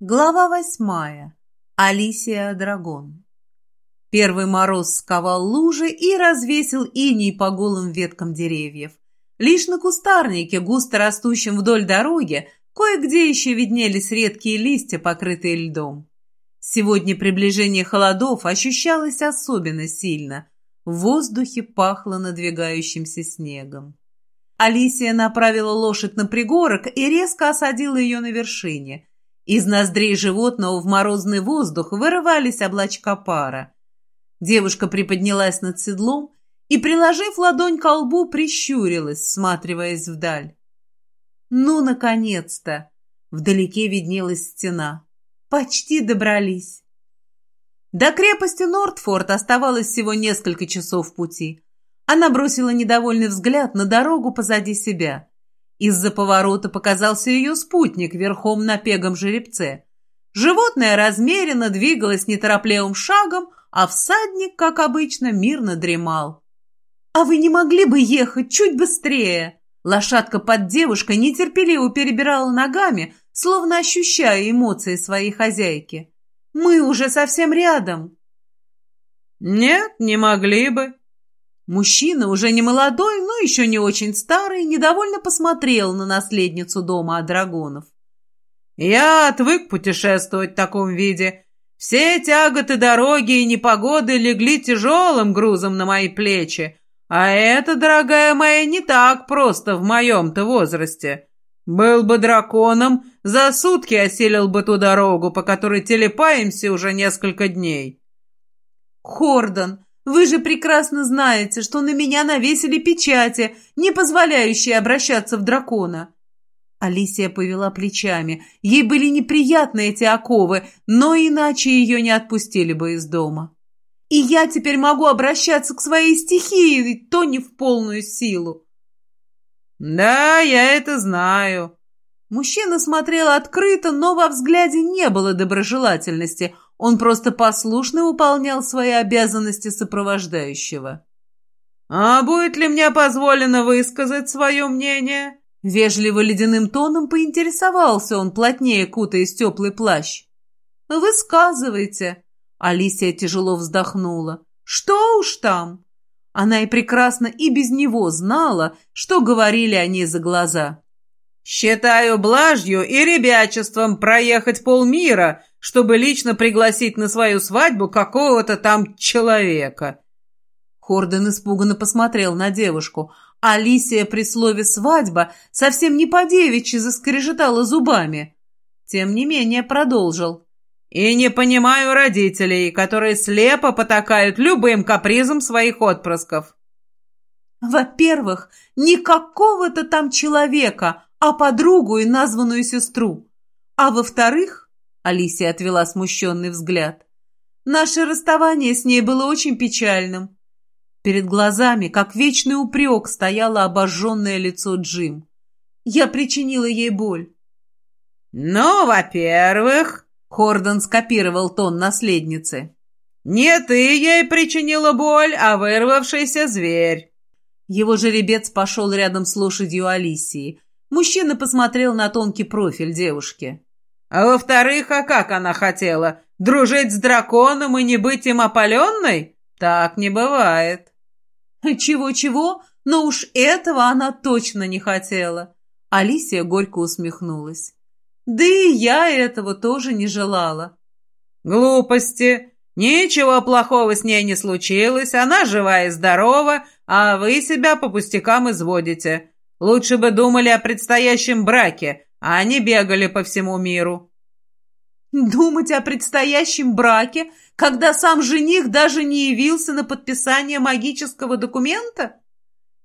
Глава восьмая. Алисия Драгон. Первый мороз сковал лужи и развесил иней по голым веткам деревьев. Лишь на кустарнике, густо растущем вдоль дороги, кое-где еще виднелись редкие листья, покрытые льдом. Сегодня приближение холодов ощущалось особенно сильно. В воздухе пахло надвигающимся снегом. Алисия направила лошадь на пригорок и резко осадила ее на вершине – из ноздрей животного в морозный воздух вырывались облачка пара. Девушка приподнялась над седлом и, приложив ладонь к лбу, прищурилась, всматриваясь вдаль. «Ну, наконец-то!» Вдалеке виднелась стена. «Почти добрались!» До крепости Нортфорд оставалось всего несколько часов пути. Она бросила недовольный взгляд на дорогу позади себя. Из-за поворота показался ее спутник верхом на пегом жеребце. Животное размеренно двигалось неторопливым шагом, а всадник, как обычно, мирно дремал. «А вы не могли бы ехать чуть быстрее?» Лошадка под девушкой нетерпеливо перебирала ногами, словно ощущая эмоции своей хозяйки. «Мы уже совсем рядом». «Нет, не могли бы», Мужчина, уже не молодой, но еще не очень старый, недовольно посмотрел на наследницу дома от драгонов. «Я отвык путешествовать в таком виде. Все тяготы дороги и непогоды легли тяжелым грузом на мои плечи, а это, дорогая моя, не так просто в моем-то возрасте. Был бы драконом, за сутки осилил бы ту дорогу, по которой телепаемся уже несколько дней». «Хордон, вы же прекрасно знаете, что на меня навесили печати, не позволяющие обращаться в дракона». Алисия повела плечами. Ей были неприятны эти оковы, но иначе ее не отпустили бы из дома. «И я теперь могу обращаться к своей стихии, то не в полную силу». «Да, я это знаю». Мужчина смотрел открыто, но во взгляде не было доброжелательности – он просто послушно выполнял свои обязанности сопровождающего. «А будет ли мне позволено высказать свое мнение?» Вежливо ледяным тоном поинтересовался он, плотнее кутаясь теплый плащ. «Высказывайте!» Алисия тяжело вздохнула. «Что уж там!» Она и прекрасно и без него знала, что говорили они за глаза. «Считаю блажью и ребячеством проехать полмира, чтобы лично пригласить на свою свадьбу какого-то там человека». Хорден испуганно посмотрел на девушку. Алисия при слове «свадьба» совсем не по-девичьи заскрежетала зубами. Тем не менее продолжил. «И не понимаю родителей, которые слепо потакают любым капризом своих отпрысков». «Во-первых, никакого-то там человека, а подругу и названную сестру. А во-вторых, Алисия отвела смущенный взгляд, наше расставание с ней было очень печальным. Перед глазами, как вечный упрек, стояло обожженное лицо Джим. Я причинила ей боль. «Ну, во-первых...» — Хордон скопировал тон наследницы. «Не ты ей причинила боль, а вырвавшийся зверь». Его жеребец пошел рядом с лошадью Алисии — Мужчина посмотрел на тонкий профиль девушки. «А во-вторых, а как она хотела? Дружить с драконом и не быть им опаленной? Так не бывает». «Чего-чего? Но уж этого она точно не хотела». Алисия горько усмехнулась. «Да и я этого тоже не желала». «Глупости. Ничего плохого с ней не случилось. Она жива и здорова, а вы себя по пустякам изводите. Лучше бы думали о предстоящем браке, а не бегали по всему миру». «Думать о предстоящем браке, когда сам жених даже не явился на подписание магического документа?»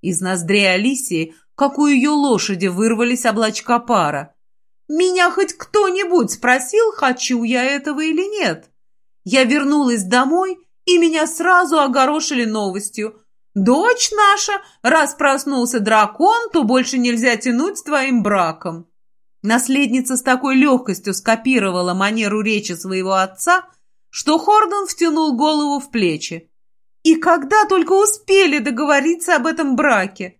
Из ноздрей Алисии, как у ее лошади, вырвались облачка пара. «Меня хоть кто-нибудь спросил, хочу я этого или нет?» Я вернулась домой, и меня сразу огорошили новостью. «Дочь наша, раз проснулся дракон, то больше нельзя тянуть с твоим браком». Наследница с такой легкостью скопировала манеру речи своего отца, что Хордон втянул голову в плечи. И когда только успели договориться об этом браке?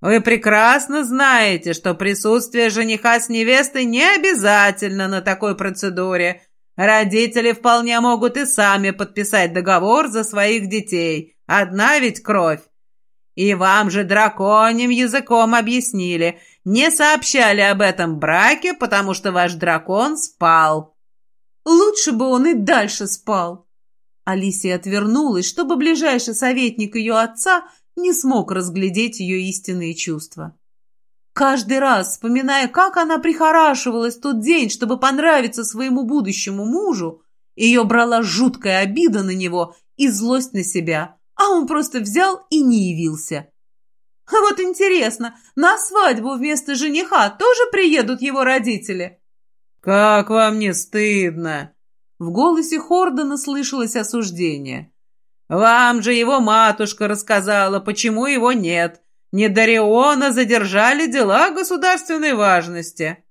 Вы прекрасно знаете, что присутствие жениха с невестой не обязательно на такой процедуре. Родители вполне могут и сами подписать договор за своих детей. Одна ведь кровь. И вам же драконьим языком объяснили, не сообщали об этом браке, потому что ваш дракон спал. Лучше бы он и дальше спал. Алисия отвернулась, чтобы ближайший советник ее отца не смог разглядеть ее истинные чувства. Каждый раз, вспоминая, как она прихорашивалась в тот день, чтобы понравиться своему будущему мужу, ее брала жуткая обида на него и злость на себя, а он просто взял и не явился. А вот интересно, на свадьбу вместо жениха тоже приедут его родители? «Как вам не стыдно?» В голосе Хордона слышалось осуждение. «Вам же его матушка рассказала, почему его нет. Не Дариона задержали дела государственной важности».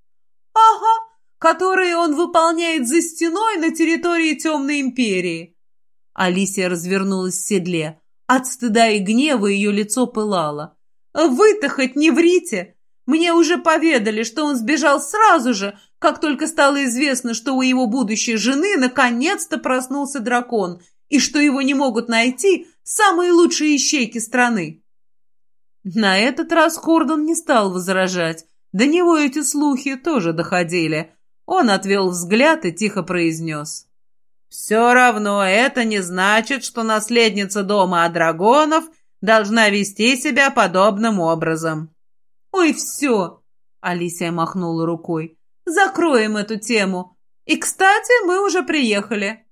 «Ага, которые он выполняет за стеной на территории Темной Империи». Алисия развернулась в седле. От стыда и гнева ее лицо пылало. «Вы-то хоть не врите! Мне уже поведали, что он сбежал сразу же, как только стало известно, что у его будущей жены наконец-то проснулся дракон, и что его не могут найти самые лучшие ищейки страны. На этот раз Хордон не стал возражать. До него эти слухи тоже доходили. Он отвел взгляд и тихо произнес. «Все равно это не значит, что наследница дома Адрагонов должна вести себя подобным образом». «Ой, все!» — Алисия махнула рукой. «Закроем эту тему. И, кстати, мы уже приехали».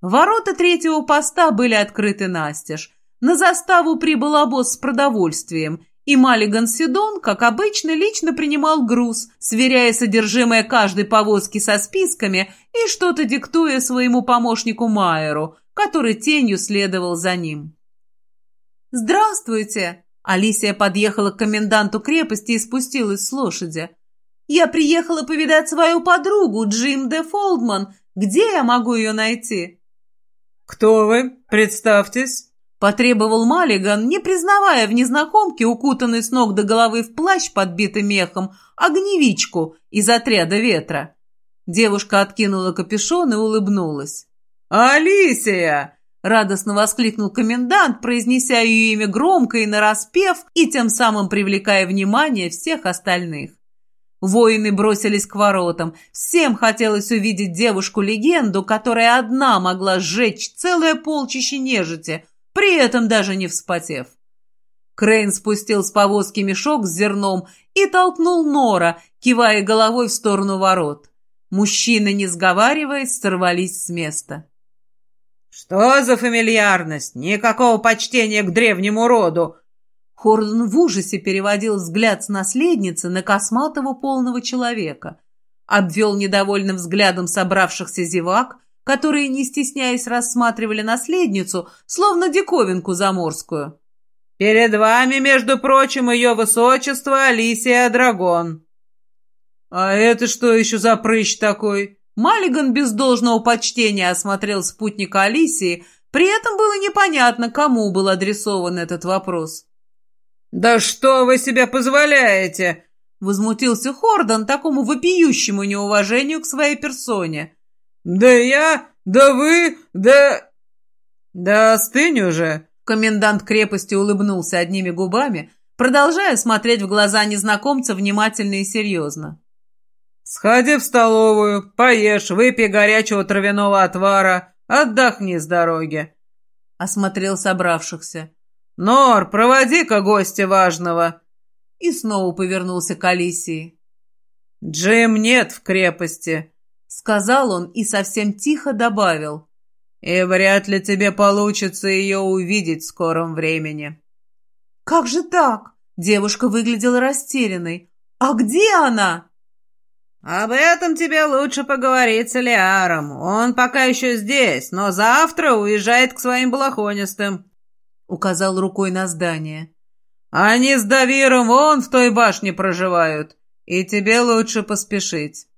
Ворота третьего поста были открыты настежь. На заставу прибыл обоз с продовольствием, и Маллиган Сидон, как обычно, лично принимал груз, сверяя содержимое каждой повозки со списками и что-то диктуя своему помощнику Майеру, который тенью следовал за ним. «Здравствуйте!» Алисия подъехала к коменданту крепости и спустилась с лошади. «Я приехала повидать свою подругу, Джим де Фолдман. Где я могу ее найти?» «Кто вы? Представьтесь!» Потребовал Маллиган, не признавая в незнакомке, укутанной с ног до головы в плащ, подбитый мехом, огневичку из отряда ветра. Девушка откинула капюшон и улыбнулась. «Алисия!» Радостно воскликнул комендант, произнеся ее имя громко и нараспев, и тем самым привлекая внимание всех остальных. Воины бросились к воротам. Всем хотелось увидеть девушку-легенду, которая одна могла сжечь целое полчище нежити, при этом даже не вспотев. Крейн спустил с повозки мешок с зерном и толкнул Нора, кивая головой в сторону ворот. Мужчины, не сговариваясь, сорвались с места. «Что за фамильярность? Никакого почтения к древнему роду!» Хордон в ужасе переводил взгляд с наследницы на косматого полного человека. Обвел недовольным взглядом собравшихся зевак, которые, не стесняясь, рассматривали наследницу, словно диковинку заморскую. «Перед вами, между прочим, ее высочество Алисия Драгон». «А это что еще за прыщ такой?» Маллиган без должного почтения осмотрел спутника Алисии, при этом было непонятно, кому был адресован этот вопрос. «Да что вы себе позволяете?» Возмутился Хордон такому вопиющему неуважению к своей персоне. «Да я, да вы, да...» «Да остынь уже!» Комендант крепости улыбнулся одними губами, продолжая смотреть в глаза незнакомца внимательно и серьезно. «Сходи в столовую, поешь, выпей горячего травяного отвара, отдохни с дороги», — осмотрел собравшихся. «Нор, проводи-ка гостя важного!» И снова повернулся к Алисии. «Джим нет в крепости», — сказал он и совсем тихо добавил. «И вряд ли тебе получится ее увидеть в скором времени». «Как же так?» Девушка выглядела растерянной. «А где она?» «Об этом тебе лучше поговорить с Элиаром. Он пока еще здесь, но завтра уезжает к своим балахонистым», — указал рукой на здание. «Они с Давиром вон в той башне проживают, и тебе лучше поспешить».